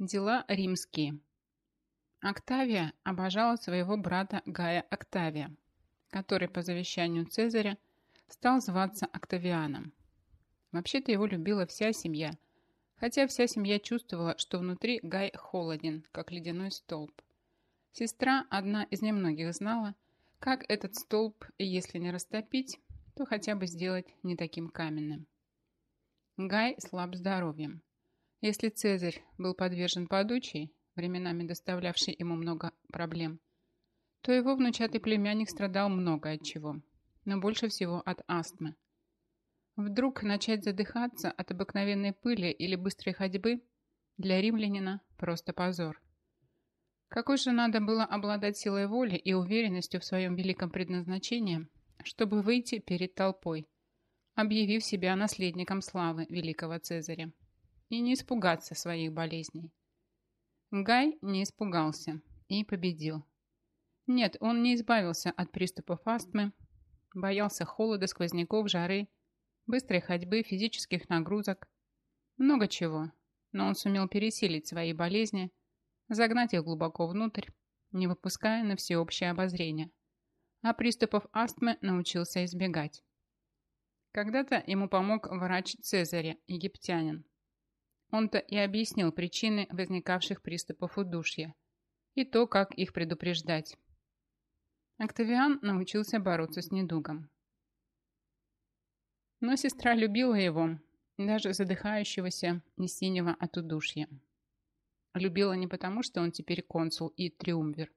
Дела римские. Октавия обожала своего брата Гая Октавия, который по завещанию Цезаря стал зваться Октавианом. Вообще-то его любила вся семья, хотя вся семья чувствовала, что внутри Гай холоден, как ледяной столб. Сестра, одна из немногих, знала, как этот столб, если не растопить, то хотя бы сделать не таким каменным. Гай слаб здоровьем. Если Цезарь был подвержен подучей, временами доставлявшей ему много проблем, то его внучатый племянник страдал много от чего, но больше всего от астмы. Вдруг начать задыхаться от обыкновенной пыли или быстрой ходьбы для римлянина просто позор. Какой же надо было обладать силой воли и уверенностью в своем великом предназначении, чтобы выйти перед толпой, объявив себя наследником славы великого Цезаря и не испугаться своих болезней. Гай не испугался и победил. Нет, он не избавился от приступов астмы, боялся холода, сквозняков, жары, быстрой ходьбы, физических нагрузок, много чего, но он сумел пересилить свои болезни, загнать их глубоко внутрь, не выпуская на всеобщее обозрение, а приступов астмы научился избегать. Когда-то ему помог врач Цезаря, египтянин, он-то и объяснил причины возникавших приступов удушья и то, как их предупреждать. Октавиан научился бороться с недугом. Но сестра любила его, даже задыхающегося и синего от удушья. Любила не потому, что он теперь консул и триумвир,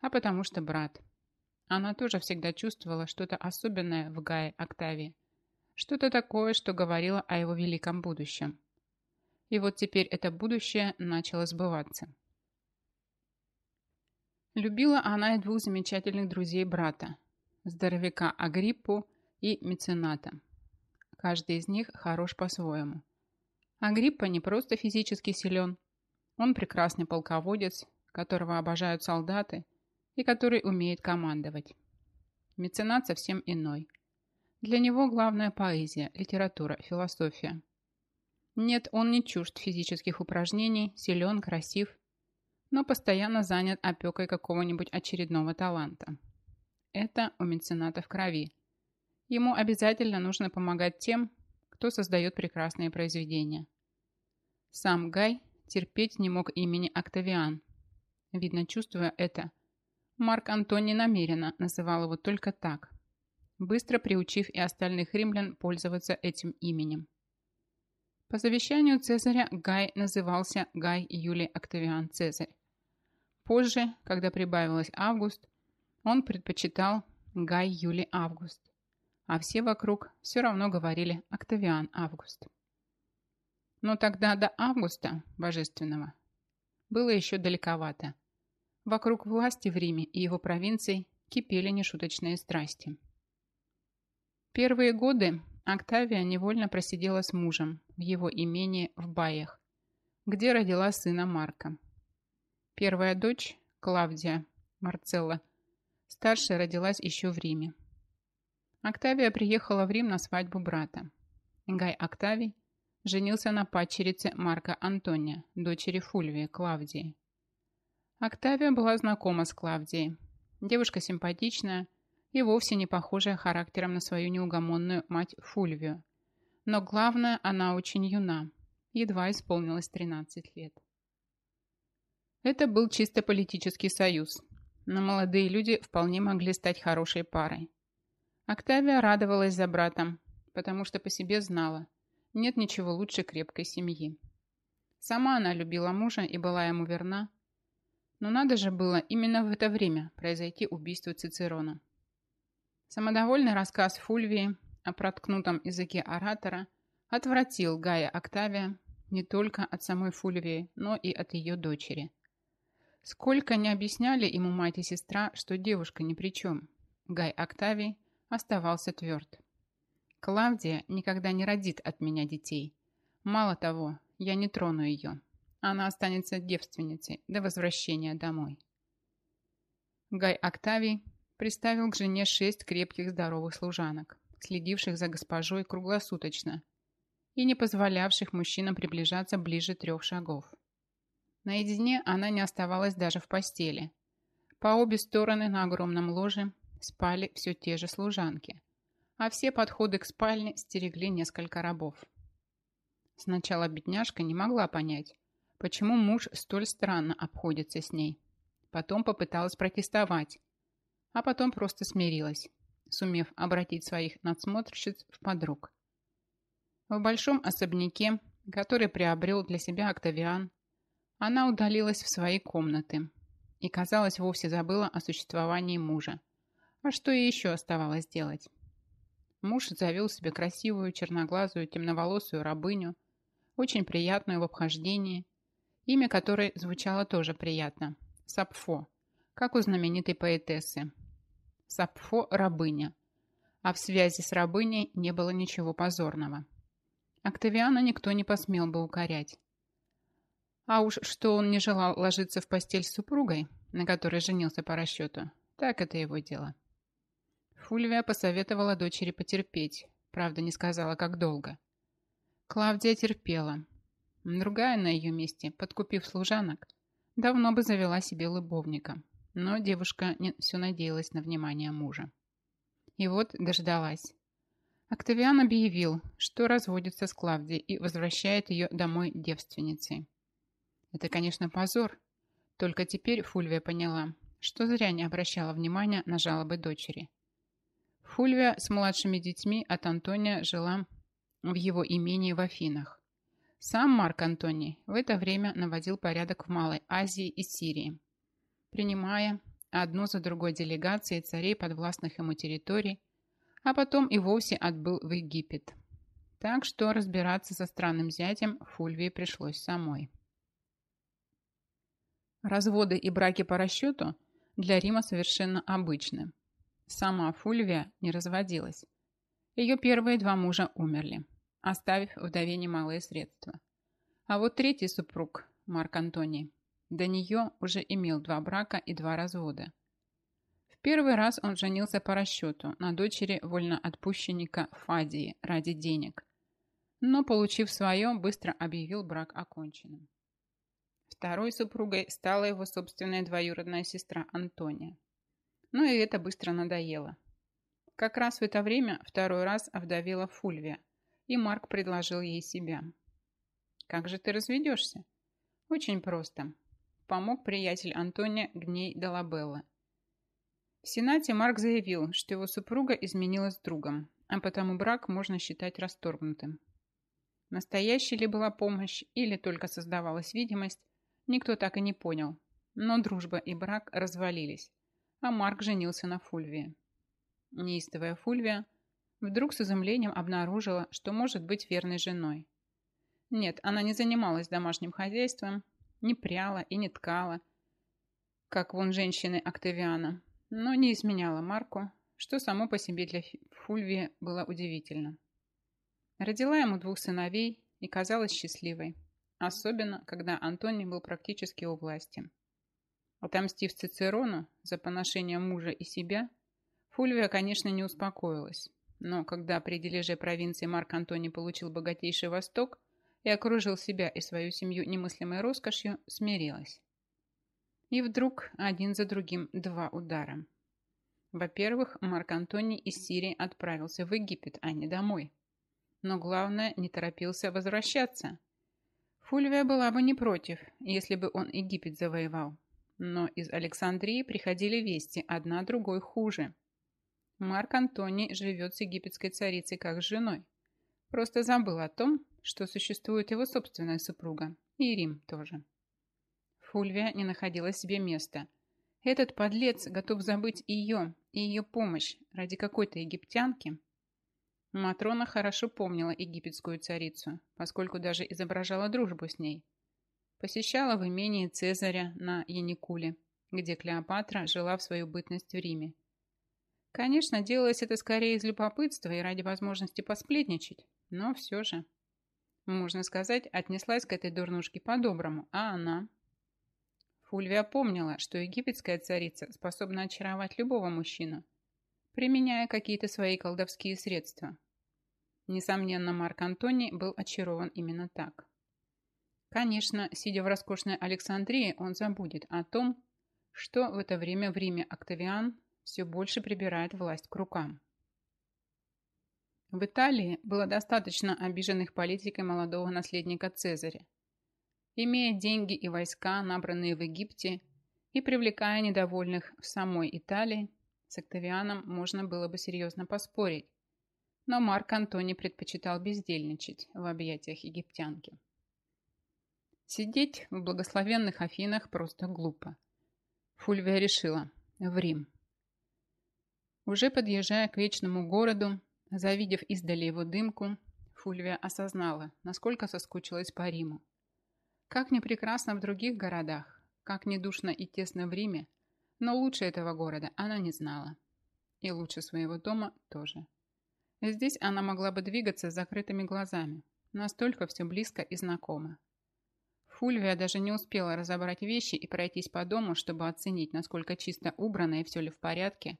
а потому что брат. Она тоже всегда чувствовала что-то особенное в Гае Октавии, что-то такое, что говорило о его великом будущем. И вот теперь это будущее начало сбываться. Любила она и двух замечательных друзей брата, здоровяка Агриппу и мецената. Каждый из них хорош по-своему. Агриппа не просто физически силен, он прекрасный полководец, которого обожают солдаты и который умеет командовать. Меценат совсем иной. Для него главная поэзия, литература, философия. Нет, он не чужд физических упражнений, силен, красив, но постоянно занят опекой какого-нибудь очередного таланта. Это у мецената в крови. Ему обязательно нужно помогать тем, кто создает прекрасные произведения. Сам Гай терпеть не мог имени Октавиан. Видно, чувствуя это, Марк Антоний намеренно называл его только так, быстро приучив и остальных римлян пользоваться этим именем. По завещанию Цезаря Гай назывался Гай Юлий Октавиан Цезарь. Позже, когда прибавилось Август, он предпочитал Гай Юлий Август, а все вокруг все равно говорили Октавиан Август. Но тогда до Августа, божественного, было еще далековато. Вокруг власти в Риме и его провинций кипели нешуточные страсти. Первые годы Октавия невольно просидела с мужем в его имении в Баях, где родила сына Марка. Первая дочь, Клавдия Марцелла, старшая родилась еще в Риме. Октавия приехала в Рим на свадьбу брата. Гай Октавий женился на падчерице Марка Антония, дочери Фульвии, Клавдии. Октавия была знакома с Клавдией. Девушка симпатичная, и вовсе не похожая характером на свою неугомонную мать Фульвию. Но главное, она очень юна, едва исполнилось 13 лет. Это был чисто политический союз, но молодые люди вполне могли стать хорошей парой. Октавия радовалась за братом, потому что по себе знала, нет ничего лучше крепкой семьи. Сама она любила мужа и была ему верна, но надо же было именно в это время произойти убийство Цицерона. Самодовольный рассказ Фульвии о проткнутом языке оратора отвратил Гая Октавия не только от самой Фульвии, но и от ее дочери. Сколько не объясняли ему мать и сестра, что девушка ни при чем, Гай Октавий оставался тверд. Клавдия никогда не родит от меня детей. Мало того, я не трону ее. Она останется девственницей до возвращения домой. Гай Октавий приставил к жене шесть крепких здоровых служанок, следивших за госпожой круглосуточно и не позволявших мужчинам приближаться ближе трех шагов. Наедине она не оставалась даже в постели. По обе стороны на огромном ложе спали все те же служанки, а все подходы к спальне стерегли несколько рабов. Сначала бедняжка не могла понять, почему муж столь странно обходится с ней. Потом попыталась протестовать, а потом просто смирилась, сумев обратить своих надсмотрщиц в подруг. В большом особняке, который приобрел для себя Октавиан, она удалилась в свои комнаты и, казалось, вовсе забыла о существовании мужа. А что ей еще оставалось делать? Муж завел себе красивую, черноглазую, темноволосую рабыню, очень приятную в обхождении, имя которой звучало тоже приятно – Сапфо, как у знаменитой поэтессы. Сапфо – рабыня, а в связи с рабыней не было ничего позорного. Октавиана никто не посмел бы укорять. А уж что он не желал ложиться в постель с супругой, на которой женился по расчету, так это его дело. Фульвия посоветовала дочери потерпеть, правда не сказала, как долго. Клавдия терпела. Другая на ее месте, подкупив служанок, давно бы завела себе любовника, но девушка не все надеялась на внимание мужа. И вот дождалась. Октавиан объявил, что разводится с Клавдией и возвращает ее домой девственницей. Это, конечно, позор. Только теперь Фульвия поняла, что зря не обращала внимания на жалобы дочери. Фульвия с младшими детьми от Антония жила в его имении в Афинах. Сам Марк Антоний в это время наводил порядок в Малой Азии и Сирии, принимая одну за другой делегации царей подвластных ему территорий, а потом и вовсе отбыл в Египет. Так что разбираться со странным зятем Фульвии пришлось самой. Разводы и браки по расчету для Рима совершенно обычны. Сама Фульвия не разводилась. Ее первые два мужа умерли, оставив вдове немалые средства. А вот третий супруг, Марк Антоний, до нее уже имел два брака и два развода. В первый раз он женился по расчету на дочери вольноотпущенника Фадии ради денег, но, получив свое, быстро объявил брак оконченным. Второй супругой стала его собственная двоюродная сестра Антония. Но и это быстро надоело. Как раз в это время второй раз овдовела Фульвия, и Марк предложил ей себя. «Как же ты разведешься?» «Очень просто», – помог приятель Антония Гней Долабелла. В Сенате Марк заявил, что его супруга изменилась с другом, а потому брак можно считать расторгнутым. Настоящей ли была помощь или только создавалась видимость, никто так и не понял. Но дружба и брак развалились, а Марк женился на Фульвии. Неистовая Фульвия вдруг с изумлением обнаружила, что может быть верной женой. Нет, она не занималась домашним хозяйством, не пряла и не ткала, как вон женщины Октавиана, но не изменяла Марку, что само по себе для Фульвии было удивительно. Родила ему двух сыновей и казалась счастливой. Особенно, когда Антоний был практически у власти. Отомстив Цицерону за поношение мужа и себя, Фульвия, конечно, не успокоилась. Но когда при дележе провинции Марк Антоний получил богатейший Восток и окружил себя и свою семью немыслимой роскошью, смирилась. И вдруг один за другим два удара. Во-первых, Марк Антоний из Сирии отправился в Египет, а не домой. Но главное, не торопился возвращаться – Фульвия была бы не против, если бы он Египет завоевал. Но из Александрии приходили вести, одна другой хуже. Марк Антоний живет с египетской царицей как с женой. Просто забыл о том, что существует его собственная супруга, и Рим тоже. Фульвия не находила себе места. Этот подлец готов забыть ее и ее помощь ради какой-то египтянки – Матрона хорошо помнила египетскую царицу, поскольку даже изображала дружбу с ней. Посещала в имении Цезаря на Яникуле, где Клеопатра жила в свою бытность в Риме. Конечно, делалось это скорее из любопытства и ради возможности посплетничать, но все же. Можно сказать, отнеслась к этой дурнушке по-доброму, а она... Фульвия помнила, что египетская царица способна очаровать любого мужчину, применяя какие-то свои колдовские средства. Несомненно, Марк Антоний был очарован именно так. Конечно, сидя в роскошной Александрии, он забудет о том, что в это время в Риме Октавиан все больше прибирает власть к рукам. В Италии было достаточно обиженных политикой молодого наследника Цезаря. Имея деньги и войска, набранные в Египте, и привлекая недовольных в самой Италии, с Октавианом можно было бы серьезно поспорить, но Марк Антоний предпочитал бездельничать в объятиях египтянки. Сидеть в благословенных Афинах просто глупо. Фульвия решила – в Рим. Уже подъезжая к вечному городу, завидев издали его дымку, Фульвия осознала, насколько соскучилась по Риму. Как не прекрасно в других городах, как не душно и тесно в Риме, но лучше этого города она не знала. И лучше своего дома тоже. Здесь она могла бы двигаться с закрытыми глазами. Настолько все близко и знакомо. Фульвия даже не успела разобрать вещи и пройтись по дому, чтобы оценить, насколько чисто убрано и все ли в порядке,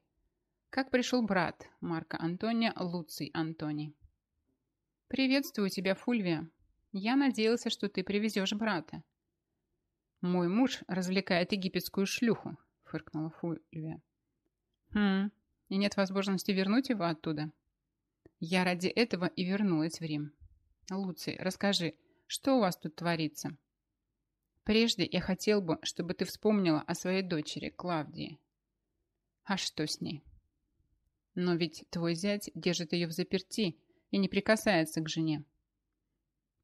как пришел брат Марка Антония Луций Антоний. «Приветствую тебя, Фульвия. Я надеялся, что ты привезешь брата». «Мой муж развлекает египетскую шлюху», — фыркнула Фульвия. «Хм, и нет возможности вернуть его оттуда?» «Я ради этого и вернулась в Рим. Луций, расскажи, что у вас тут творится?» Прежде я хотел бы, чтобы ты вспомнила о своей дочери, Клавдии. А что с ней? Но ведь твой зять держит ее в заперти и не прикасается к жене.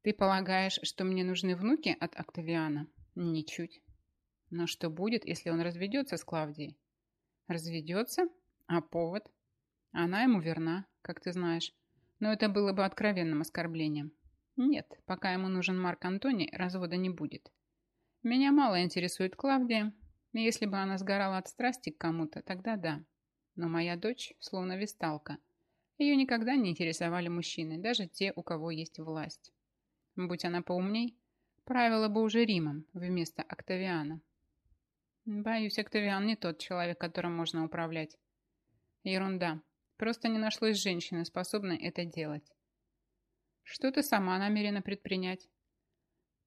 Ты полагаешь, что мне нужны внуки от Октавиана? Ничуть. Но что будет, если он разведется с Клавдией? Разведется? А повод? Она ему верна, как ты знаешь. Но это было бы откровенным оскорблением. Нет, пока ему нужен Марк Антоний, развода не будет. Меня мало интересует Клавдия. Если бы она сгорала от страсти к кому-то, тогда да. Но моя дочь словно висталка. Ее никогда не интересовали мужчины, даже те, у кого есть власть. Будь она поумней, правила бы уже Римом вместо Октавиана. Боюсь, Октавиан не тот человек, которым можно управлять. Ерунда. Просто не нашлось женщины, способной это делать. Что ты сама намерена предпринять?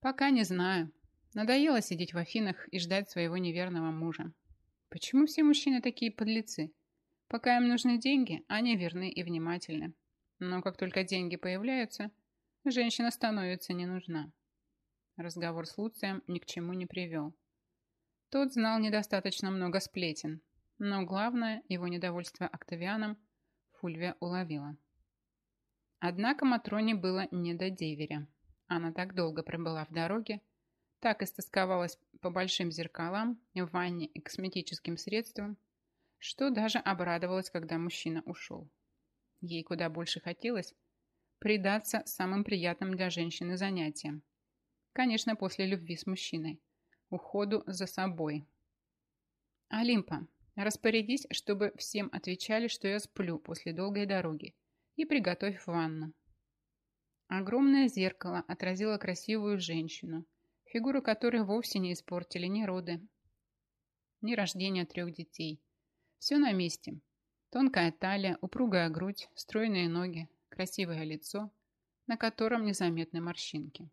Пока не знаю. Надоело сидеть в Афинах и ждать своего неверного мужа. Почему все мужчины такие подлецы? Пока им нужны деньги, они верны и внимательны. Но как только деньги появляются, женщина становится не нужна. Разговор с Луцием ни к чему не привел. Тот знал недостаточно много сплетен, но главное, его недовольство Октавианом Фульвия уловила. Однако Матроне было не до деверя. Она так долго пробыла в дороге, так истосковалась по большим зеркалам, в ванне и косметическим средствам, что даже обрадовалась, когда мужчина ушел. Ей куда больше хотелось предаться самым приятным для женщины занятиям. Конечно, после любви с мужчиной. Уходу за собой. Олимпа, распорядись, чтобы всем отвечали, что я сплю после долгой дороги, и приготовь ванну. Огромное зеркало отразило красивую женщину, фигуру которой вовсе не испортили ни роды, ни рождение трех детей. Все на месте. Тонкая талия, упругая грудь, стройные ноги, красивое лицо, на котором незаметны морщинки.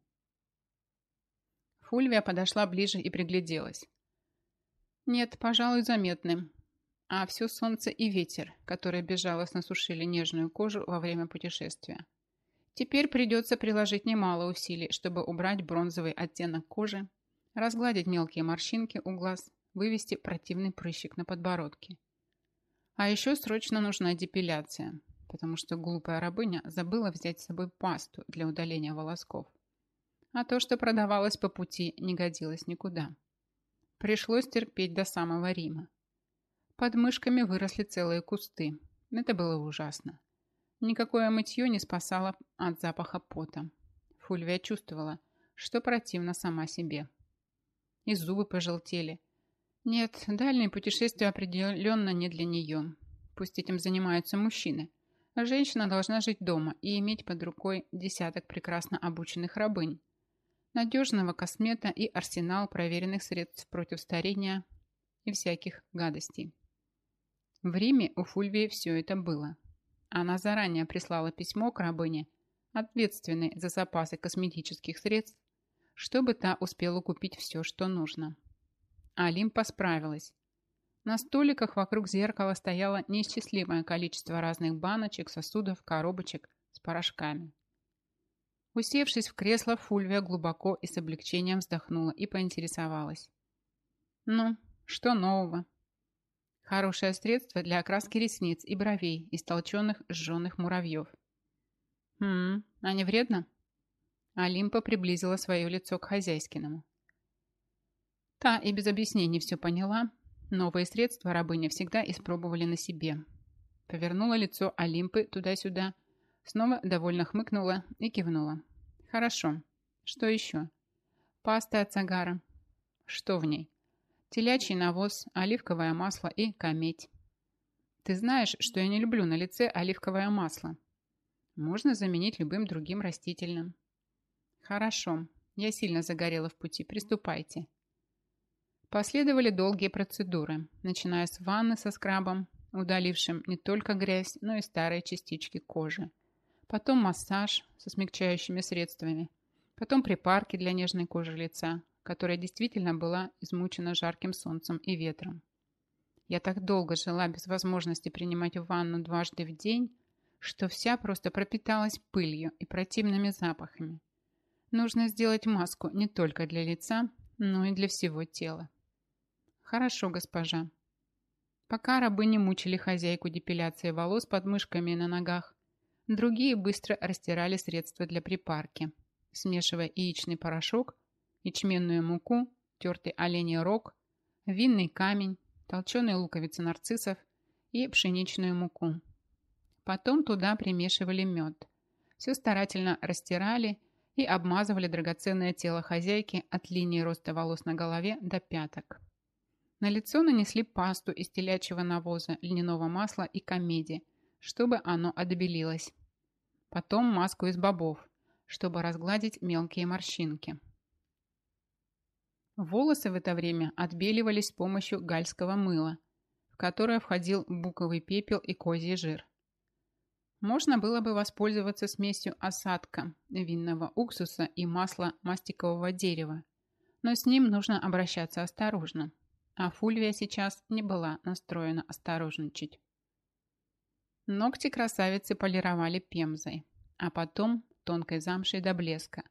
Фульвия подошла ближе и пригляделась. Нет, пожалуй, заметны. А все солнце и ветер, которые безжалостно сушили нежную кожу во время путешествия. Теперь придется приложить немало усилий, чтобы убрать бронзовый оттенок кожи, разгладить мелкие морщинки у глаз, вывести противный прыщик на подбородке. А еще срочно нужна депиляция, потому что глупая рабыня забыла взять с собой пасту для удаления волосков. А то, что продавалось по пути, не годилось никуда. Пришлось терпеть до самого Рима. Под мышками выросли целые кусты. Это было ужасно. Никакое мытье не спасало от запаха пота. Фульвия чувствовала, что противно сама себе. И зубы пожелтели. Нет, дальние путешествия определенно не для нее. Пусть этим занимаются мужчины. Женщина должна жить дома и иметь под рукой десяток прекрасно обученных рабынь, надежного космета и арсенал проверенных средств против старения и всяких гадостей. В Риме у Фульвии все это было. Она заранее прислала письмо к рабыне, ответственной за запасы косметических средств, чтобы та успела купить все, что нужно. Олимпа справилась. На столиках вокруг зеркала стояло неисчислимое количество разных баночек, сосудов, коробочек с порошками. Усевшись в кресло, Фульвия глубоко и с облегчением вздохнула и поинтересовалась. «Ну, что нового?» «Хорошее средство для окраски ресниц и бровей из толченых сжженных муравьев». «Хм, а не вредно?» Олимпа приблизила свое лицо к хозяйскиному. Та и без объяснений все поняла. Новые средства рабыня всегда испробовали на себе. Повернула лицо Олимпы туда-сюда, снова довольно хмыкнула и кивнула. «Хорошо. Что еще?» «Паста от загара». «Что в ней?» «Телячий навоз, оливковое масло и кометь». «Ты знаешь, что я не люблю на лице оливковое масло?» «Можно заменить любым другим растительным». «Хорошо. Я сильно загорела в пути. Приступайте». Последовали долгие процедуры, начиная с ванны со скрабом, удалившим не только грязь, но и старые частички кожи. Потом массаж со смягчающими средствами. Потом припарки для нежной кожи лица, которая действительно была измучена жарким солнцем и ветром. Я так долго жила без возможности принимать ванну дважды в день, что вся просто пропиталась пылью и противными запахами. Нужно сделать маску не только для лица, но и для всего тела. Хорошо, госпожа. Пока рабы не мучили хозяйку депиляции волос под мышками и на ногах, другие быстро растирали средства для припарки, смешивая яичный порошок, ячменную муку, тертый оленей рог, винный камень, толченые луковицы нарциссов и пшеничную муку. Потом туда примешивали мед. Все старательно растирали и обмазывали драгоценное тело хозяйки от линии роста волос на голове до пяток. На лицо нанесли пасту из телячьего навоза, льняного масла и комедии, чтобы оно отбелилось. Потом маску из бобов, чтобы разгладить мелкие морщинки. Волосы в это время отбеливались с помощью гальского мыла, в которое входил буковый пепел и козий жир. Можно было бы воспользоваться смесью осадка, винного уксуса и масла мастикового дерева, но с ним нужно обращаться осторожно, а Фульвия сейчас не была настроена осторожничать. Ногти красавицы полировали пемзой, а потом тонкой замшей до блеска,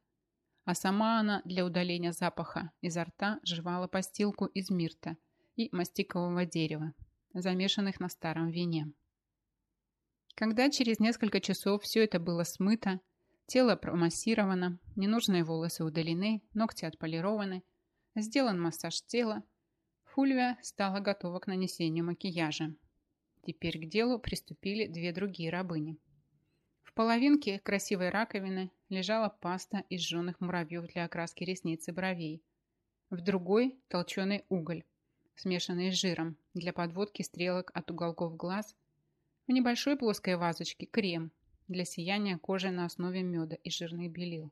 а сама она для удаления запаха изо рта жевала постилку из мирта и мастикового дерева, замешанных на старом вине. Когда через несколько часов все это было смыто, тело промассировано, ненужные волосы удалены, ногти отполированы, сделан массаж тела, Фульвия стала готова к нанесению макияжа. Теперь к делу приступили две другие рабыни. В половинке красивой раковины лежала паста из жженых муравьев для окраски ресниц и бровей. В другой – толченый уголь, смешанный с жиром, для подводки стрелок от уголков глаз – в небольшой плоской вазочке крем для сияния кожи на основе меда и жирных белил.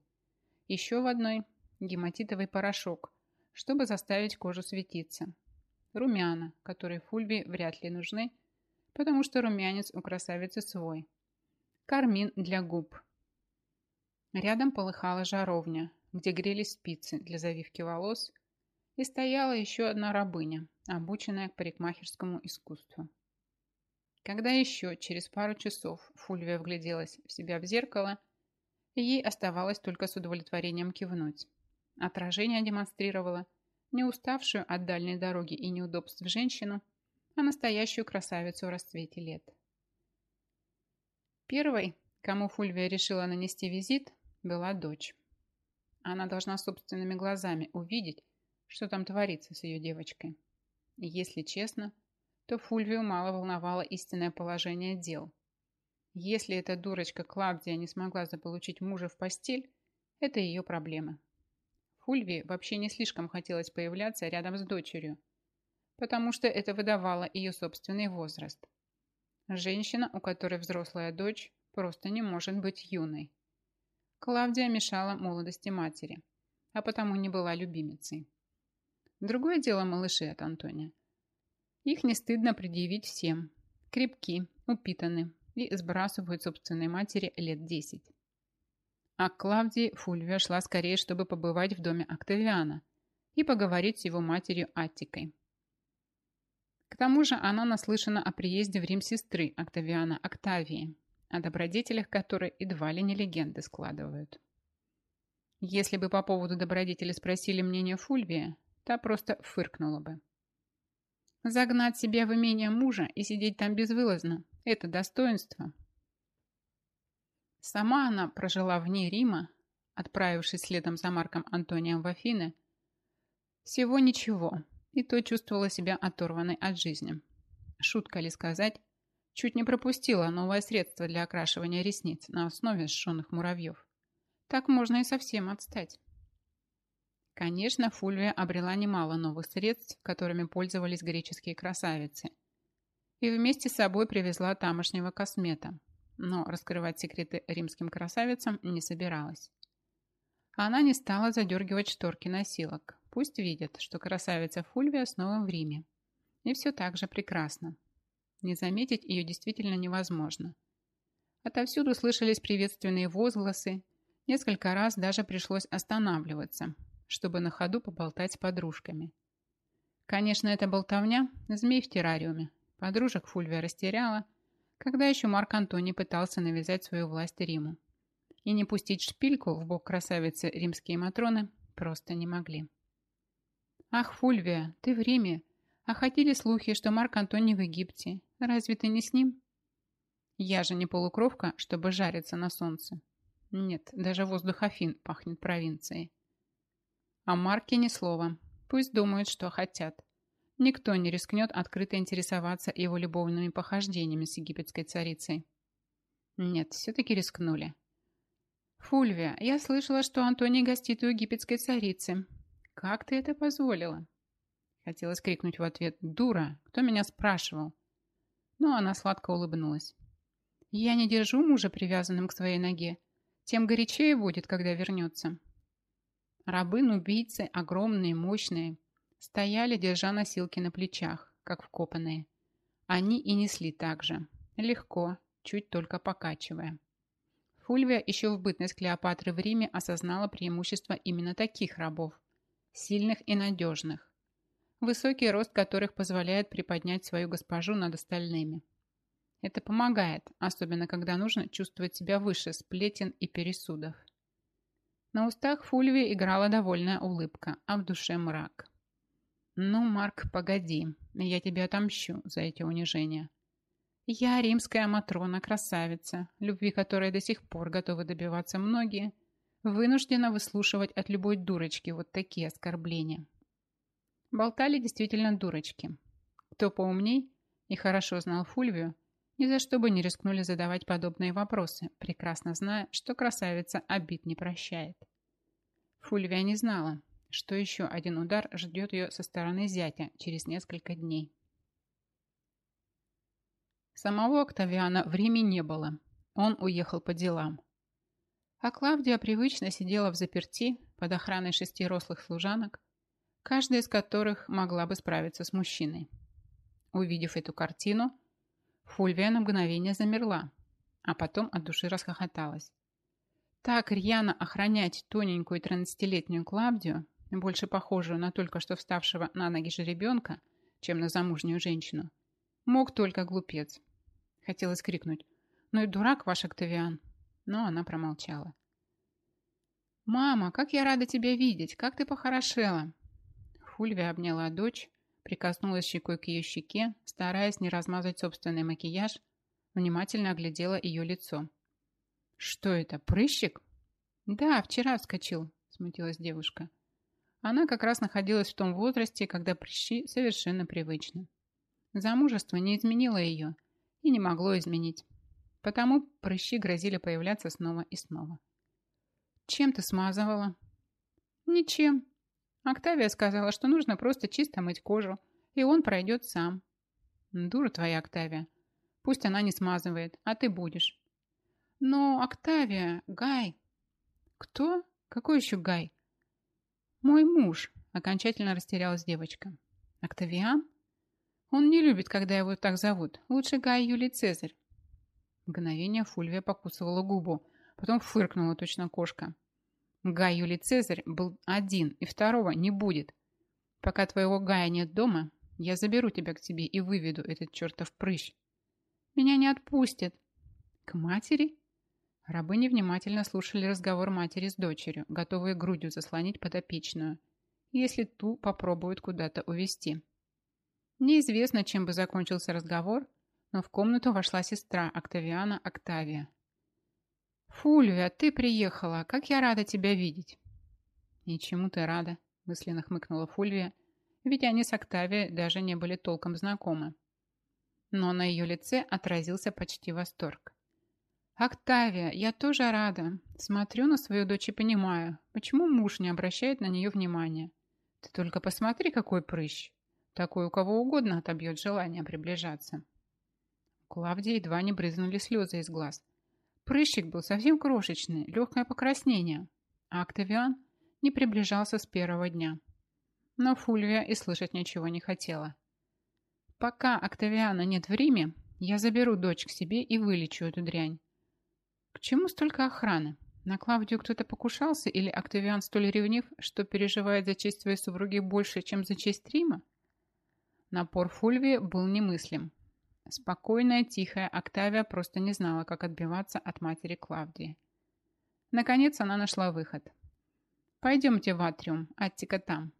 Еще в одной гематитовый порошок, чтобы заставить кожу светиться. Румяна, которые Фульби вряд ли нужны, потому что румянец у красавицы свой. Кармин для губ. Рядом полыхала жаровня, где грелись спицы для завивки волос, и стояла еще одна рабыня, обученная к парикмахерскому искусству. Когда еще через пару часов Фульвия вгляделась в себя в зеркало, ей оставалось только с удовлетворением кивнуть. Отражение демонстрировало не уставшую от дальней дороги и неудобств женщину, а настоящую красавицу в расцвете лет. Первой, кому Фульвия решила нанести визит, была дочь. Она должна собственными глазами увидеть, что там творится с ее девочкой. И если честно, то Фульвию мало волновало истинное положение дел. Если эта дурочка Клавдия не смогла заполучить мужа в постель, это ее проблема. Фульвии вообще не слишком хотелось появляться рядом с дочерью, потому что это выдавало ее собственный возраст. Женщина, у которой взрослая дочь, просто не может быть юной. Клавдия мешала молодости матери, а потому не была любимицей. Другое дело малыши от Антония. Их не стыдно предъявить всем. Крепки, упитаны и сбрасывают собственной матери лет 10. А к Клавдии Фульвия шла скорее, чтобы побывать в доме Октавиана и поговорить с его матерью Аттикой. К тому же она наслышана о приезде в Рим сестры Октавиана Октавии, о добродетелях которой едва ли не легенды складывают. Если бы по поводу добродетели спросили мнение Фульвия, та просто фыркнула бы. Загнать себя в имение мужа и сидеть там безвылазно – это достоинство. Сама она прожила вне Рима, отправившись следом за Марком Антонием в Афины, всего ничего, и то чувствовала себя оторванной от жизни. Шутка ли сказать, чуть не пропустила новое средство для окрашивания ресниц на основе сжженных муравьев. Так можно и совсем отстать. Конечно, Фульвия обрела немало новых средств, которыми пользовались греческие красавицы. И вместе с собой привезла тамошнего космета. Но раскрывать секреты римским красавицам не собиралась. Она не стала задергивать шторки носилок. Пусть видят, что красавица Фульвия снова в Риме. И все так же прекрасно. Не заметить ее действительно невозможно. Отовсюду слышались приветственные возгласы. Несколько раз даже пришлось останавливаться, чтобы на ходу поболтать с подружками. Конечно, это болтовня – змей в террариуме. Подружек Фульвия растеряла, когда еще Марк Антоний пытался навязать свою власть Риму. И не пустить шпильку в бок красавицы римские матроны просто не могли. «Ах, Фульвия, ты в Риме! А ходили слухи, что Марк Антоний в Египте. Разве ты не с ним?» «Я же не полукровка, чтобы жариться на солнце. Нет, даже воздух Афин пахнет провинцией. О Марке ни слова. Пусть думают, что хотят. Никто не рискнет открыто интересоваться его любовными похождениями с египетской царицей. Нет, все-таки рискнули. «Фульвия, я слышала, что Антоний гостит у египетской царицы. Как ты это позволила?» Хотелось крикнуть в ответ «Дура! Кто меня спрашивал?» Но она сладко улыбнулась. «Я не держу мужа привязанным к своей ноге. Тем горячее будет, когда вернется. Рабы-убийцы, огромные, мощные, стояли, держа носилки на плечах, как вкопанные. Они и несли так же, легко, чуть только покачивая. Фульвия еще в бытность Клеопатры в Риме осознала преимущество именно таких рабов, сильных и надежных, высокий рост которых позволяет приподнять свою госпожу над остальными. Это помогает, особенно когда нужно чувствовать себя выше сплетен и пересудов. На устах Фульви играла довольная улыбка, а в душе мрак. «Ну, Марк, погоди, я тебе отомщу за эти унижения. Я римская Матрона-красавица, любви которой до сих пор готовы добиваться многие, вынуждена выслушивать от любой дурочки вот такие оскорбления». Болтали действительно дурочки. Кто поумней и хорошо знал Фульвию, ни за что бы не рискнули задавать подобные вопросы, прекрасно зная, что красавица обид не прощает. Фульвия не знала, что еще один удар ждет ее со стороны зятя через несколько дней. Самого Октавиана в Риме не было. Он уехал по делам. А Клавдия привычно сидела в заперти под охраной шести рослых служанок, каждая из которых могла бы справиться с мужчиной. Увидев эту картину, Фульвия на мгновение замерла, а потом от души расхохоталась. Так рьяно охранять тоненькую тринадцатилетнюю Клавдию, больше похожую на только что вставшего на ноги жеребенка, чем на замужнюю женщину, мог только глупец. Хотелось крикнуть «Ну и дурак ваш Октавиан!» Но она промолчала. «Мама, как я рада тебя видеть! Как ты похорошела!» Фульвия обняла дочь, прикоснулась щекой к ее щеке, стараясь не размазать собственный макияж, внимательно оглядела ее лицо. «Что это, прыщик?» «Да, вчера вскочил», – смутилась девушка. Она как раз находилась в том возрасте, когда прыщи совершенно привычны. Замужество не изменило ее и не могло изменить. Потому прыщи грозили появляться снова и снова. «Чем ты смазывала?» «Ничем. Октавия сказала, что нужно просто чисто мыть кожу, и он пройдет сам. Дура твоя Октавия. Пусть она не смазывает, а ты будешь. Но Октавия, Гай... Кто? Какой еще Гай? Мой муж, окончательно растерялась девочка. Октавиан? Он не любит, когда его так зовут. Лучше Гай Юлий Цезарь. Мгновение Фульвия покусывала губу. потом фыркнула точно кошка. Гай Юлий Цезарь был один, и второго не будет. Пока твоего Гая нет дома, я заберу тебя к себе и выведу этот чертов прыщ. Меня не отпустят. К матери? Рабы невнимательно слушали разговор матери с дочерью, готовые грудью заслонить подопечную, если ту попробуют куда-то увести. Неизвестно, чем бы закончился разговор, но в комнату вошла сестра Октавиана Октавия. «Фульвия, ты приехала! Как я рада тебя видеть!» «Ничему ты рада», — мысленно хмыкнула Фульвия, ведь они с Октавией даже не были толком знакомы. Но на ее лице отразился почти восторг. «Октавия, я тоже рада. Смотрю на свою дочь и понимаю, почему муж не обращает на нее внимания. Ты только посмотри, какой прыщ. Такой у кого угодно отобьет желание приближаться». У Клавдии едва не брызнули слезы из глаз. Прыщик был совсем крошечный, легкое покраснение, а Октавиан не приближался с первого дня. Но Фульвия и слышать ничего не хотела. «Пока Октавиана нет в Риме, я заберу дочь к себе и вылечу эту дрянь. К чему столько охраны? На Клавдию кто-то покушался или Октавиан столь ревнив, что переживает за честь своей супруги больше, чем за честь Рима? Напор Фульвии был немыслим. Спокойная, тихая Октавия просто не знала, как отбиваться от матери Клавдии. Наконец она нашла выход. «Пойдемте в атриум, Аттика там».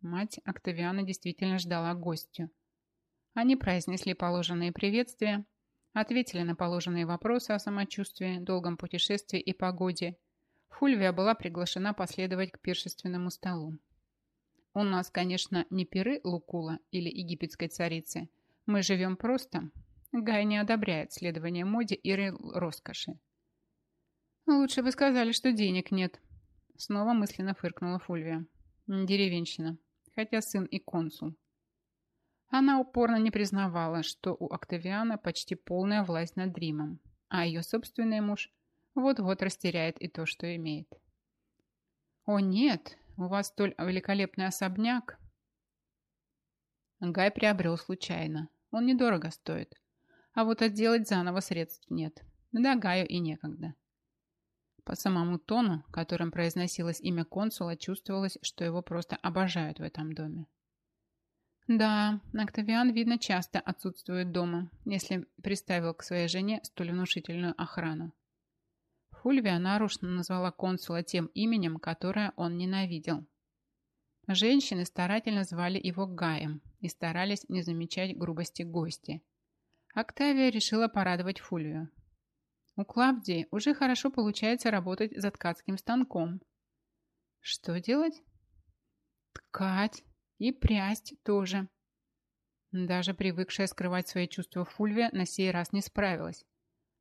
Мать Октавиана действительно ждала гостью. Они произнесли положенные приветствия, Ответили на положенные вопросы о самочувствии, долгом путешествии и погоде. Фульвия была приглашена последовать к пиршественному столу. У нас, конечно, не пиры Лукула или египетской царицы. Мы живем просто. Гай не одобряет следование моде и роскоши. Лучше бы сказали, что денег нет. Снова мысленно фыркнула Фульвия. Деревенщина. Хотя сын и консул. Она упорно не признавала, что у Октавиана почти полная власть над Римом, а ее собственный муж вот-вот растеряет и то, что имеет. «О нет, у вас столь великолепный особняк!» Гай приобрел случайно. Он недорого стоит. А вот отделать заново средств нет. Да Гаю и некогда. По самому тону, которым произносилось имя консула, чувствовалось, что его просто обожают в этом доме. Да, Октавиан, видно, часто отсутствует дома, если приставил к своей жене столь внушительную охрану. Фульвия нарочно назвала консула тем именем, которое он ненавидел. Женщины старательно звали его Гаем и старались не замечать грубости гости. Октавия решила порадовать Фульвию. У Клавдии уже хорошо получается работать за ткацким станком. Что делать? Ткать. И прясть тоже. Даже привыкшая скрывать свои чувства Фульвия на сей раз не справилась.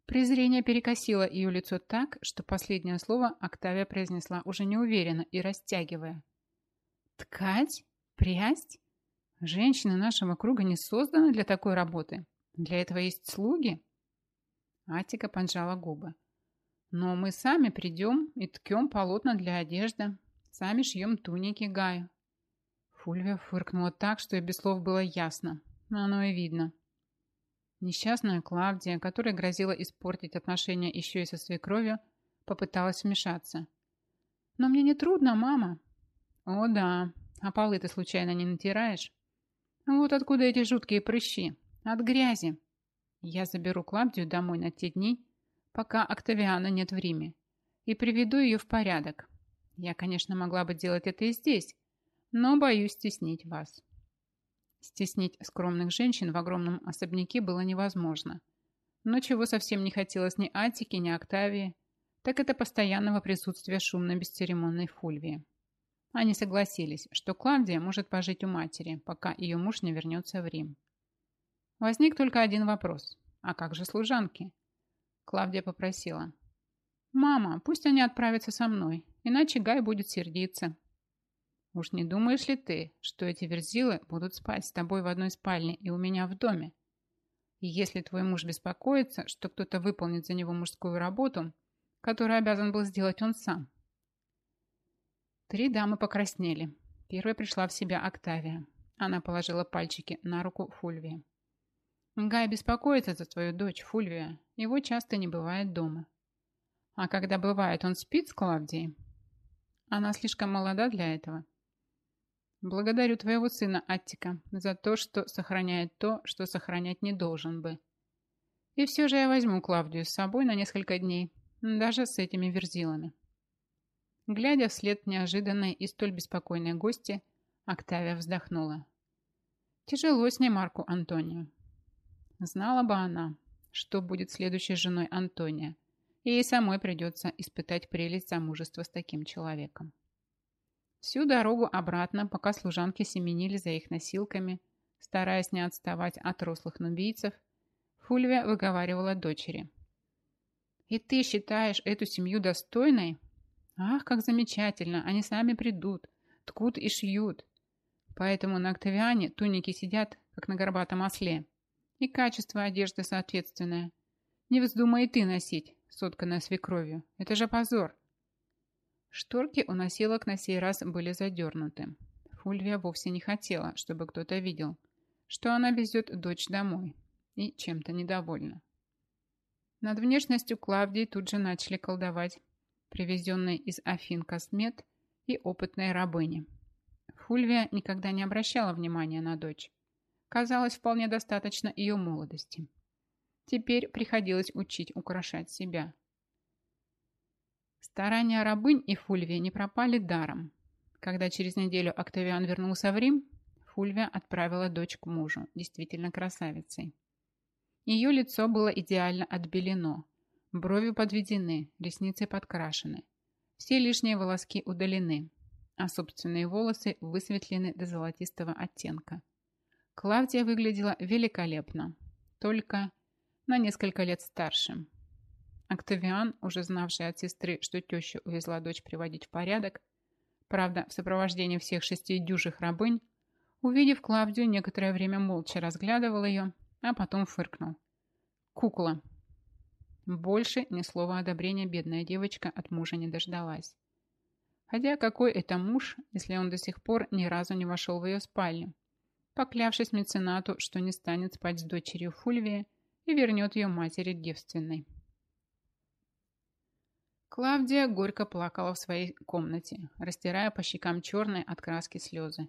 Презрение перекосило ее лицо так, что последнее слово Октавия произнесла уже неуверенно и растягивая. «Ткать? Прясть? Женщины нашего круга не созданы для такой работы. Для этого есть слуги?» Атика поджала губы. «Но мы сами придем и ткем полотна для одежды. Сами шьем туники Гаю. Фульвия фыркнула так, что и без слов было ясно. Но оно и видно. Несчастная Клавдия, которая грозила испортить отношения еще и со свекровью, попыталась вмешаться. «Но мне не трудно, мама». «О, да. А полы ты случайно не натираешь?» «Вот откуда эти жуткие прыщи. От грязи. Я заберу Клавдию домой на те дни, пока Октавиана нет в Риме, и приведу ее в порядок. Я, конечно, могла бы делать это и здесь, но боюсь стеснить вас. Стеснить скромных женщин в огромном особняке было невозможно. Но чего совсем не хотелось ни Атике, ни Октавии, так это постоянного присутствия шумной бесцеремонной Фульвии. Они согласились, что Клавдия может пожить у матери, пока ее муж не вернется в Рим. Возник только один вопрос. А как же служанки? Клавдия попросила. «Мама, пусть они отправятся со мной, иначе Гай будет сердиться, Уж не думаешь ли ты, что эти верзилы будут спать с тобой в одной спальне и у меня в доме? И если твой муж беспокоится, что кто-то выполнит за него мужскую работу, которую обязан был сделать он сам. Три дамы покраснели. Первой пришла в себя Октавия. Она положила пальчики на руку Фульвии. Гай беспокоится за твою дочь, Фульвия. Его часто не бывает дома. А когда бывает, он спит с Клавдией? Она слишком молода для этого. Благодарю твоего сына Аттика за то, что сохраняет то, что сохранять не должен бы. И все же я возьму Клавдию с собой на несколько дней, даже с этими верзилами. Глядя вслед неожиданной и столь беспокойной гости, Октавия вздохнула. Тяжело с ней Марку Антонию. Знала бы она, что будет следующей женой Антония, и ей самой придется испытать прелесть замужества с таким человеком. Всю дорогу обратно, пока служанки семенили за их носилками, стараясь не отставать от рослых нубийцев, Фульвия выговаривала дочери. «И ты считаешь эту семью достойной? Ах, как замечательно! Они сами придут, ткут и шьют. Поэтому на Октавиане туники сидят, как на горбатом осле. И качество одежды соответственное. Не вздумай ты носить, сотканное свекровью. Это же позор!» Шторки у носилок на сей раз были задернуты. Фульвия вовсе не хотела, чтобы кто-то видел, что она везет дочь домой и чем-то недовольна. Над внешностью Клавдии тут же начали колдовать привезенные из Афин космет и опытные рабыни. Фульвия никогда не обращала внимания на дочь. Казалось, вполне достаточно ее молодости. Теперь приходилось учить украшать себя. Старания рабынь и Фульвии не пропали даром. Когда через неделю Октавиан вернулся в Рим, Фульвия отправила дочь к мужу, действительно красавицей. Ее лицо было идеально отбелено, брови подведены, ресницы подкрашены, все лишние волоски удалены, а собственные волосы высветлены до золотистого оттенка. Клавдия выглядела великолепно, только на несколько лет старше, Октавиан, уже знавший от сестры, что теща увезла дочь приводить в порядок, правда, в сопровождении всех шести дюжих рабынь, увидев Клавдию, некоторое время молча разглядывал ее, а потом фыркнул. «Кукла!» Больше ни слова одобрения бедная девочка от мужа не дождалась. Хотя какой это муж, если он до сих пор ни разу не вошел в ее спальню, поклявшись меценату, что не станет спать с дочерью Фульвии и вернет ее матери девственной. Клавдия горько плакала в своей комнате, растирая по щекам черные от краски слезы.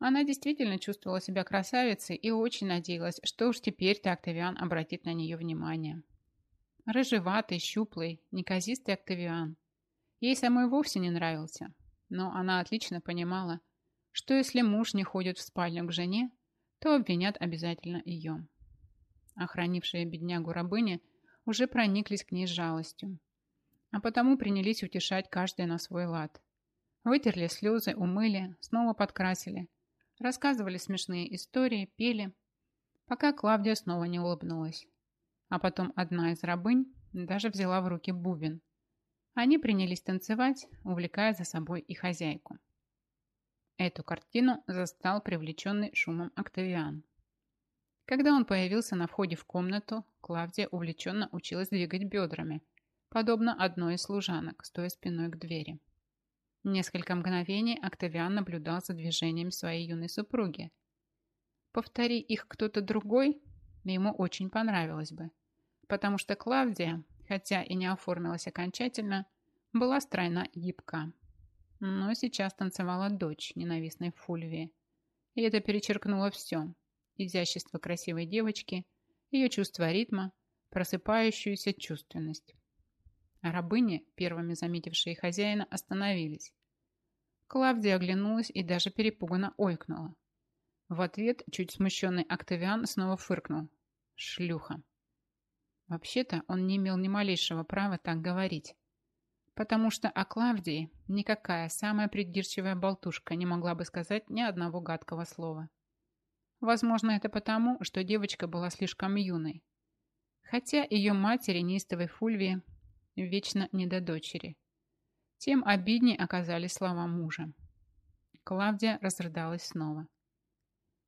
Она действительно чувствовала себя красавицей и очень надеялась, что уж теперь-то Октавиан обратит на нее внимание. Рыжеватый, щуплый, неказистый Октавиан. Ей самой вовсе не нравился, но она отлично понимала, что если муж не ходит в спальню к жене, то обвинят обязательно ее. Охранившие беднягу рабыни уже прониклись к ней жалостью а потому принялись утешать каждый на свой лад. Вытерли слезы, умыли, снова подкрасили, рассказывали смешные истории, пели, пока Клавдия снова не улыбнулась. А потом одна из рабынь даже взяла в руки бубен. Они принялись танцевать, увлекая за собой и хозяйку. Эту картину застал привлеченный шумом Октавиан. Когда он появился на входе в комнату, Клавдия увлеченно училась двигать бедрами – подобно одной из служанок, стоя спиной к двери. Несколько мгновений Октавиан наблюдал за движением своей юной супруги. Повтори их кто-то другой, ему очень понравилось бы, потому что Клавдия, хотя и не оформилась окончательно, была стройна и гибка. Но сейчас танцевала дочь ненавистной Фульвии, и это перечеркнуло все. Изящество красивой девочки, ее чувство ритма, просыпающуюся чувственность. Рабыни, первыми заметившие хозяина, остановились. Клавдия оглянулась и даже перепуганно ойкнула. В ответ чуть смущенный Октавиан снова фыркнул. Шлюха. Вообще-то он не имел ни малейшего права так говорить. Потому что о Клавдии никакая самая придирчивая болтушка не могла бы сказать ни одного гадкого слова. Возможно, это потому, что девочка была слишком юной. Хотя ее матери, неистовой Фульвии, вечно не до дочери. Тем обиднее оказались слова мужа. Клавдия разрыдалась снова.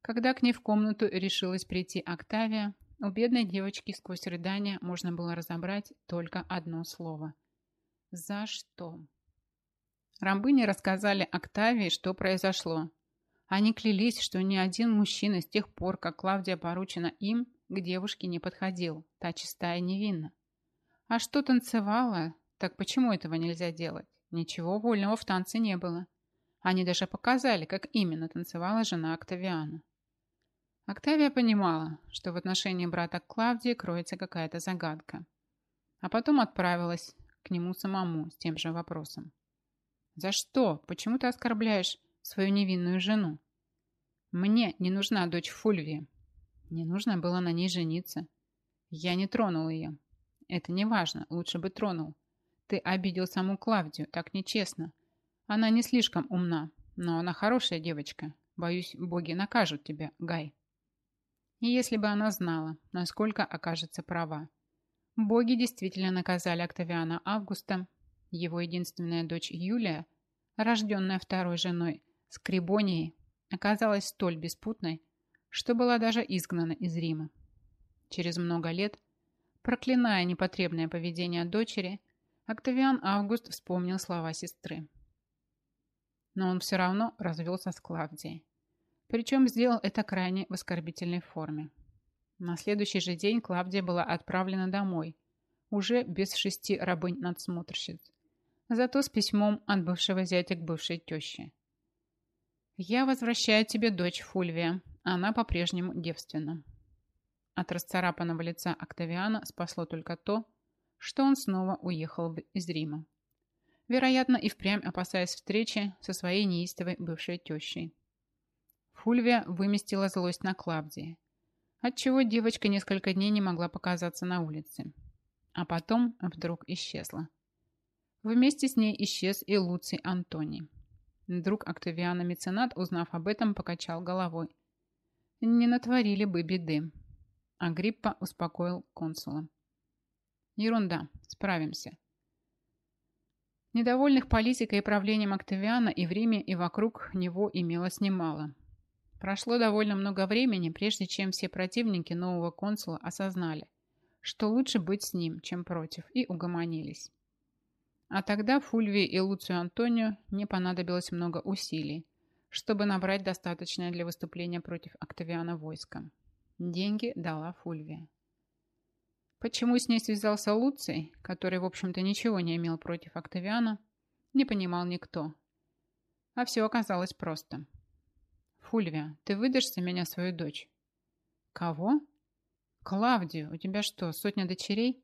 Когда к ней в комнату решилась прийти Октавия, у бедной девочки сквозь рыдания можно было разобрать только одно слово. «За что?». Рабыни рассказали Октавии, что произошло. Они клялись, что ни один мужчина с тех пор, как Клавдия поручена им, к девушке не подходил, та чистая невинна. А что танцевала, так почему этого нельзя делать? Ничего вольного в танце не было. Они даже показали, как именно танцевала жена Октавиана. Октавия понимала, что в отношении брата Клавдии кроется какая-то загадка. А потом отправилась к нему самому с тем же вопросом. «За что? Почему ты оскорбляешь свою невинную жену?» «Мне не нужна дочь Фульвии. Не нужно было на ней жениться. Я не тронул ее. Это не важно, лучше бы тронул. Ты обидел саму Клавдию, так нечестно. Она не слишком умна, но она хорошая девочка. Боюсь, боги накажут тебя, Гай. И если бы она знала, насколько окажется права. Боги действительно наказали Октавиана Августа, его единственная дочь Юлия, рожденная второй женой Скрибонией, оказалась столь беспутной, что была даже изгнана из Рима. Через много лет, проклиная непотребное поведение дочери, Октавиан Август вспомнил слова сестры. Но он все равно развелся с Клавдией. Причем сделал это крайне в оскорбительной форме. На следующий же день Клавдия была отправлена домой, уже без шести рабынь-надсмотрщиц, зато с письмом от бывшего зятя к бывшей теще. «Я возвращаю тебе дочь Фульвия, она по-прежнему девственна». От расцарапанного лица Октавиана спасло только то, что он снова уехал из Рима. Вероятно, и впрямь опасаясь встречи со своей неистовой бывшей тещей. Фульвия выместила злость на Клавдии, отчего девочка несколько дней не могла показаться на улице. А потом вдруг исчезла. Вместе с ней исчез и Луций Антоний. Друг Октавиана Меценат, узнав об этом, покачал головой. Не натворили бы беды. Агриппа успокоил консула. Ерунда, справимся. Недовольных политикой и правлением Октавиана и в Риме, и вокруг него имелось немало. Прошло довольно много времени, прежде чем все противники нового консула осознали, что лучше быть с ним, чем против, и угомонились. А тогда Фульвии и Луцию Антонио не понадобилось много усилий, чтобы набрать достаточное для выступления против Октавиана войска. Деньги дала Фульвия. Почему с ней связался Луций, который, в общем-то, ничего не имел против Октавиана, не понимал никто. А все оказалось просто. «Фульвия, ты выдашь за меня свою дочь?» «Кого?» «Клавдию. У тебя что, сотня дочерей?»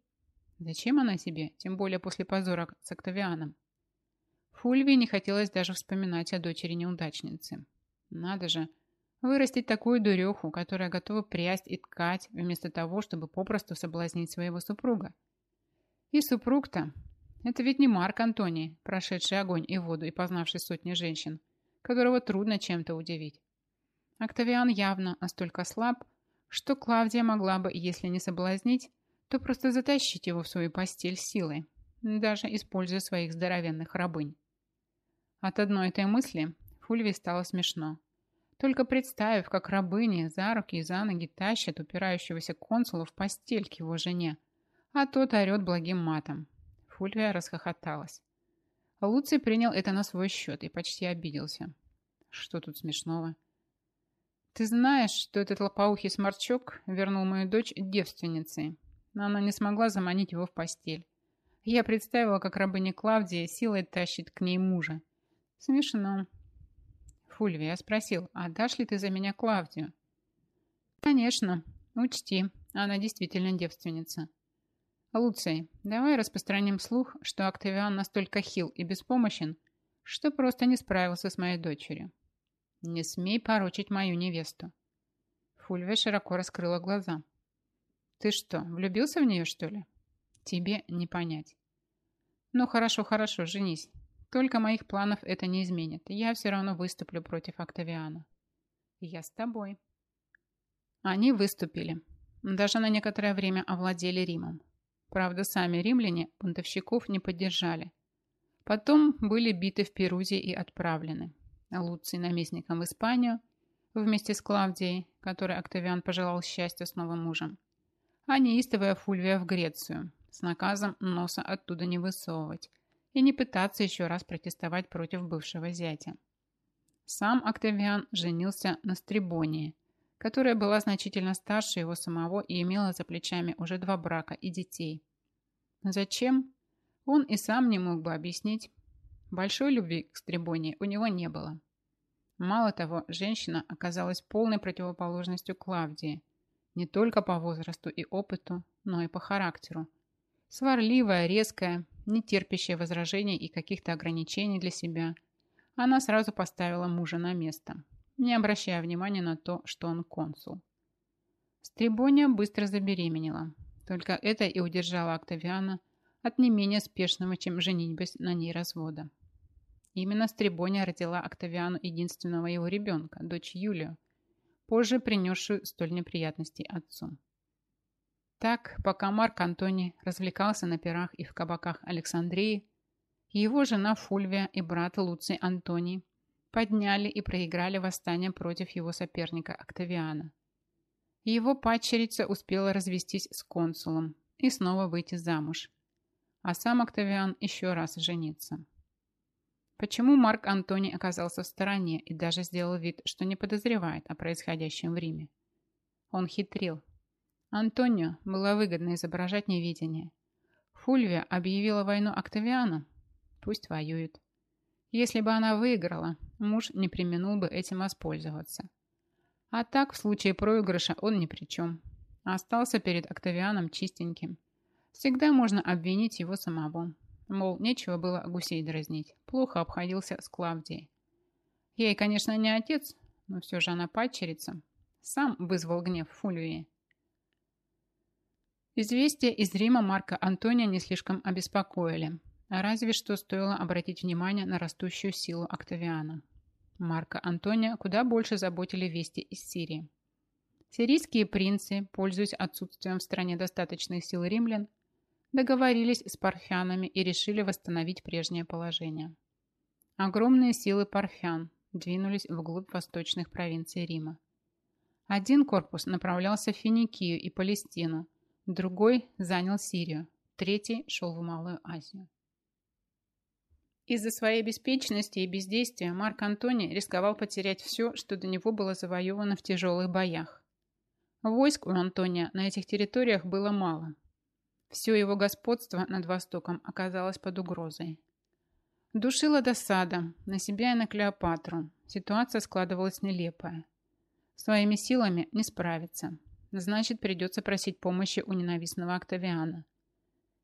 «Зачем она тебе, тем более после позора с Октавианом?» Фульвии не хотелось даже вспоминать о дочери-неудачницы. Надо же, Вырастить такую дуреху, которая готова прясть и ткать, вместо того, чтобы попросту соблазнить своего супруга. И супруг-то, это ведь не Марк Антоний, прошедший огонь и воду и познавший сотни женщин, которого трудно чем-то удивить. Октавиан явно настолько слаб, что Клавдия могла бы, если не соблазнить, то просто затащить его в свою постель силой, даже используя своих здоровенных рабынь. От одной этой мысли Фульви стало смешно. Только представив, как рабыни за руки и за ноги тащат упирающегося консула в постель к его жене, а тот орет благим матом. Фульвия расхохоталась. Луций принял это на свой счет и почти обиделся. Что тут смешного? Ты знаешь, что этот лопоухий сморчок вернул мою дочь девственницей, но она не смогла заманить его в постель. Я представила, как рабыня Клавдия силой тащит к ней мужа. Смешно. Фульвия спросил, а дашь ли ты за меня Клавдию? Конечно, учти, она действительно девственница. Луций, давай распространим слух, что Октавиан настолько хил и беспомощен, что просто не справился с моей дочерью. Не смей порочить мою невесту. Фульвия широко раскрыла глаза. Ты что, влюбился в нее, что ли? Тебе не понять. Ну хорошо, хорошо, женись. Только моих планов это не изменит. Я все равно выступлю против Октавиана. Я с тобой. Они выступили. Даже на некоторое время овладели Римом. Правда, сами римляне бунтовщиков не поддержали. Потом были биты в Перузе и отправлены. Луций наместником в Испанию вместе с Клавдией, которой Октавиан пожелал счастья с новым мужем, а неистовая Фульвия в Грецию с наказом носа оттуда не высовывать, и не пытаться еще раз протестовать против бывшего зятя. Сам Октавиан женился на Стрибонии, которая была значительно старше его самого и имела за плечами уже два брака и детей. Зачем? Он и сам не мог бы объяснить. Большой любви к Стребоне у него не было. Мало того, женщина оказалась полной противоположностью Клавдии, не только по возрасту и опыту, но и по характеру. Сварливая, резкая, не терпящая возражений и каких-то ограничений для себя, она сразу поставила мужа на место, не обращая внимания на то, что он консул. Стребония быстро забеременела, только это и удержало Октавиана от не менее спешного, чем женитьбы на ней развода. Именно Стребония родила Октавиану единственного его ребенка, дочь Юлию, позже принесшую столь неприятностей отцу. Так, пока Марк Антоний развлекался на пирах и в кабаках Александрии, его жена Фульвия и брат Луций Антоний подняли и проиграли восстание против его соперника Октавиана. Его падчерица успела развестись с консулом и снова выйти замуж, а сам Октавиан еще раз жениться. Почему Марк Антоний оказался в стороне и даже сделал вид, что не подозревает о происходящем в Риме? Он хитрил. Антонио было выгодно изображать невидение. Фульвия объявила войну Октавиану. Пусть воюет. Если бы она выиграла, муж не применул бы этим воспользоваться. А так, в случае проигрыша, он ни при чем. Остался перед Октавианом чистеньким. Всегда можно обвинить его самого. Мол, нечего было гусей дразнить. Плохо обходился с Клавдией. Ей, конечно, не отец, но все же она падчерица. Сам вызвал гнев Фульвии. Известия из Рима Марка Антония не слишком обеспокоили. Разве что стоило обратить внимание на растущую силу Октавиана. Марка Антония куда больше заботили вести из Сирии. Сирийские принцы, пользуясь отсутствием в стране достаточных сил римлян, договорились с парфянами и решили восстановить прежнее положение. Огромные силы парфян двинулись вглубь восточных провинций Рима. Один корпус направлялся в Финикию и Палестину, другой занял Сирию, третий шел в Малую Азию. Из-за своей беспечности и бездействия Марк Антоний рисковал потерять все, что до него было завоевано в тяжелых боях. Войск у Антония на этих территориях было мало, все его господство над Востоком оказалось под угрозой. Душила досада на себя и на Клеопатру. Ситуация складывалась нелепая. Своими силами не справиться. Значит, придется просить помощи у ненавистного Октавиана.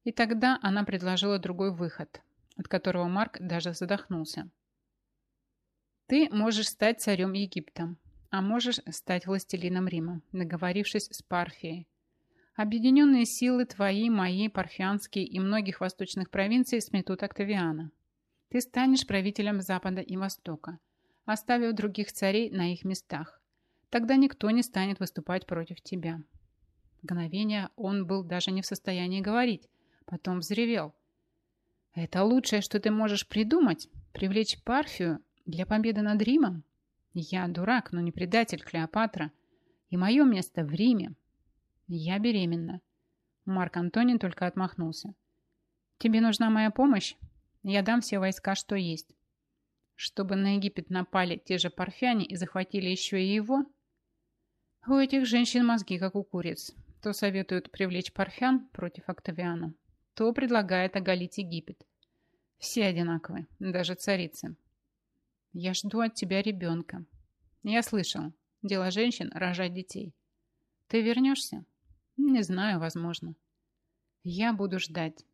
И тогда она предложила другой выход, от которого Марк даже задохнулся. Ты можешь стать царем Египта, а можешь стать властелином Рима, договорившись с Парфией, Объединенные силы твои, мои, парфянские и многих восточных провинций сметут Октавиана. Ты станешь правителем Запада и Востока, оставив других царей на их местах. Тогда никто не станет выступать против тебя. Мгновение он был даже не в состоянии говорить, потом взревел. Это лучшее, что ты можешь придумать, привлечь Парфию для победы над Римом? Я дурак, но не предатель Клеопатра, и мое место в Риме. «Я беременна». Марк Антонин только отмахнулся. «Тебе нужна моя помощь? Я дам все войска, что есть. Чтобы на Египет напали те же парфяне и захватили еще и его? У этих женщин мозги, как у куриц. То советуют привлечь парфян против Октавиана, то предлагает оголить Египет. Все одинаковые, даже царицы. Я жду от тебя ребенка. Я слышал, дело женщин – рожать детей. Ты вернешься?» Не знаю, возможно. Я буду ждать.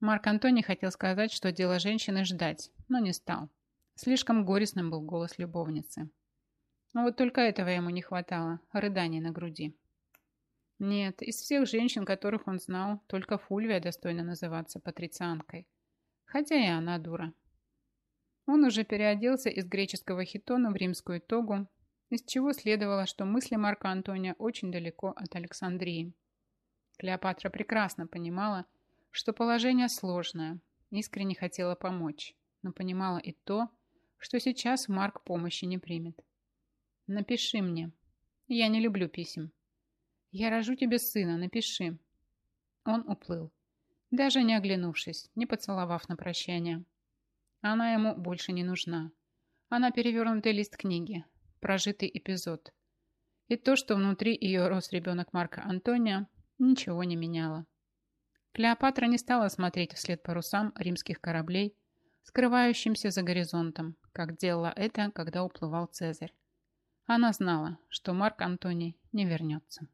Марк Антоний хотел сказать, что дело женщины ждать, но не стал. Слишком горестным был голос любовницы. Но вот только этого ему не хватало, рыданий на груди. Нет, из всех женщин, которых он знал, только Фульвия достойна называться патрицианкой. Хотя и она дура. Он уже переоделся из греческого хитона в римскую тогу из чего следовало, что мысли Марка Антония очень далеко от Александрии. Клеопатра прекрасно понимала, что положение сложное, искренне хотела помочь, но понимала и то, что сейчас Марк помощи не примет. «Напиши мне. Я не люблю писем. Я рожу тебе сына, напиши». Он уплыл, даже не оглянувшись, не поцеловав на прощание. Она ему больше не нужна. Она перевернутый лист книги, прожитый эпизод. И то, что внутри ее рос ребенок Марка Антония, ничего не меняло. Клеопатра не стала смотреть вслед парусам римских кораблей, скрывающимся за горизонтом, как делала это, когда уплывал Цезарь. Она знала, что Марк Антоний не вернется.